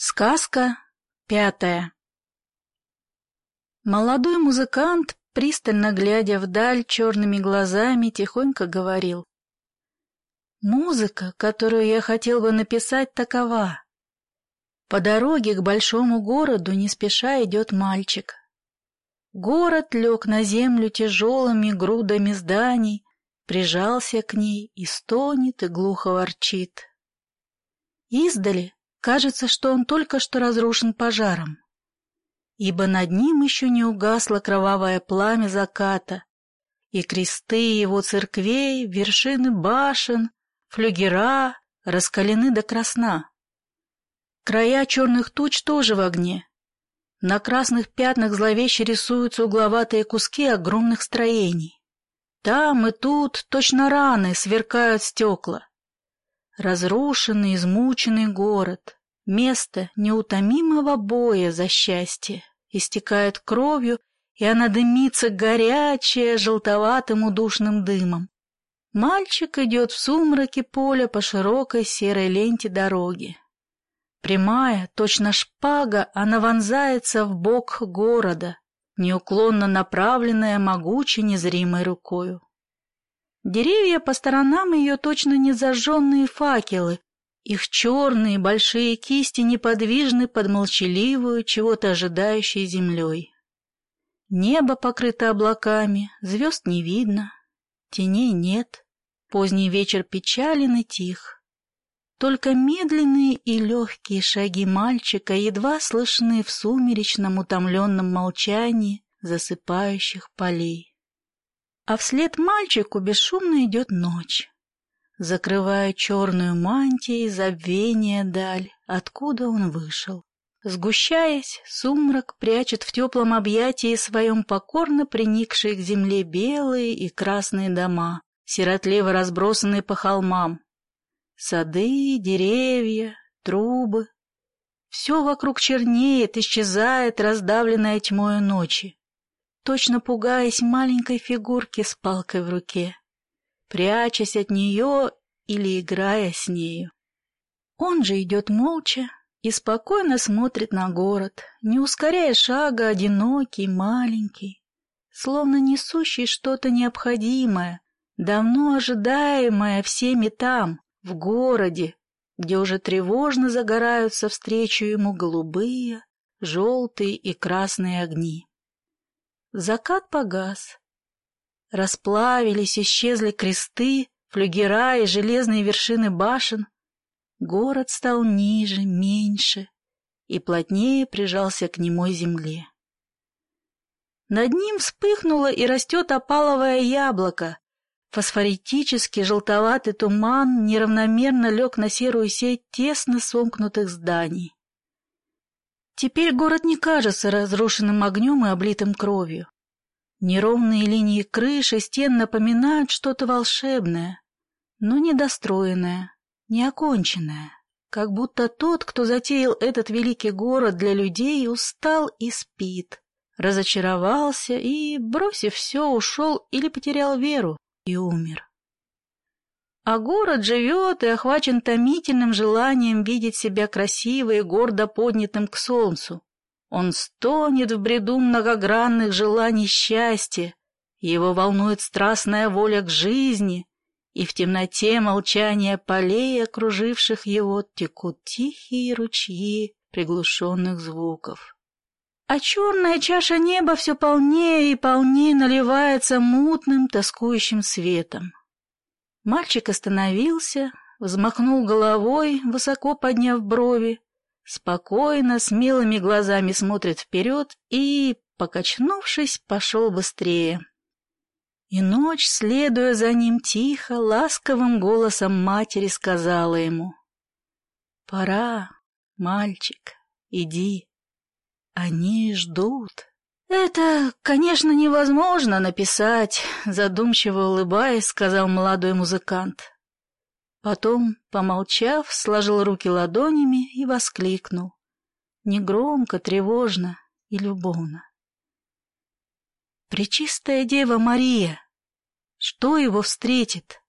Сказка пятая Молодой музыкант, пристально глядя вдаль черными глазами, тихонько говорил. «Музыка, которую я хотел бы написать, такова. По дороге к большому городу не спеша идет мальчик. Город лег на землю тяжелыми грудами зданий, прижался к ней и стонет и глухо ворчит. Издали Кажется, что он только что разрушен пожаром, ибо над ним еще не угасло кровавое пламя заката, и кресты его церквей, вершины башен, флюгера раскалены до красна. Края черных туч тоже в огне. На красных пятнах зловеще рисуются угловатые куски огромных строений. Там и тут точно раны сверкают стекла. Разрушенный, измученный город, место неутомимого боя за счастье, истекает кровью, и она дымится горячая, желтоватым удушным дымом. Мальчик идет в сумраке поля по широкой серой ленте дороги. Прямая, точно шпага, она вонзается в бок города, неуклонно направленная могучей незримой рукою. Деревья по сторонам ее точно не зажженные факелы, их черные большие кисти неподвижны под молчаливую, чего-то ожидающей землей. Небо покрыто облаками, звезд не видно, теней нет, поздний вечер печален и тих. Только медленные и легкие шаги мальчика едва слышны в сумеречном утомленном молчании засыпающих полей а вслед мальчику бесшумно идет ночь, закрывая черную мантией забвение даль, откуда он вышел. Сгущаясь, сумрак прячет в теплом объятии своем покорно приникшие к земле белые и красные дома, сиротливо разбросанные по холмам. Сады, деревья, трубы. Все вокруг чернеет, исчезает, раздавленная тьмою ночи точно пугаясь маленькой фигурки с палкой в руке, прячась от нее или играя с нею. Он же идет молча и спокойно смотрит на город, не ускоряя шага, одинокий, маленький, словно несущий что-то необходимое, давно ожидаемое всеми там, в городе, где уже тревожно загораются встречу ему голубые, желтые и красные огни. Закат погас. Расплавились, исчезли кресты, флюгера и железные вершины башен. Город стал ниже, меньше и плотнее прижался к немой земле. Над ним вспыхнуло и растет опаловое яблоко. Фосфоритический желтоватый туман неравномерно лег на серую сеть тесно сомкнутых зданий. Теперь город не кажется разрушенным огнем и облитым кровью. Неровные линии крыши стен напоминают что-то волшебное, но недостроенное, неоконченное. Как будто тот, кто затеял этот великий город для людей, устал и спит, разочаровался и, бросив все, ушел или потерял веру и умер. А город живет и охвачен томительным желанием видеть себя красиво и гордо поднятым к солнцу. Он стонет в бреду многогранных желаний счастья, его волнует страстная воля к жизни, и в темноте молчания полей, окруживших его, текут тихие ручьи приглушенных звуков. А черная чаша неба все полнее и полнее наливается мутным, тоскующим светом. Мальчик остановился, взмахнул головой, высоко подняв брови, спокойно, смелыми глазами смотрит вперед и, покачнувшись, пошел быстрее. И ночь, следуя за ним тихо, ласковым голосом матери сказала ему, «Пора, мальчик, иди, они ждут». «Это, конечно, невозможно написать», — задумчиво улыбаясь, сказал молодой музыкант. Потом, помолчав, сложил руки ладонями и воскликнул. Негромко, тревожно и любовно. «Пречистая Дева Мария! Что его встретит?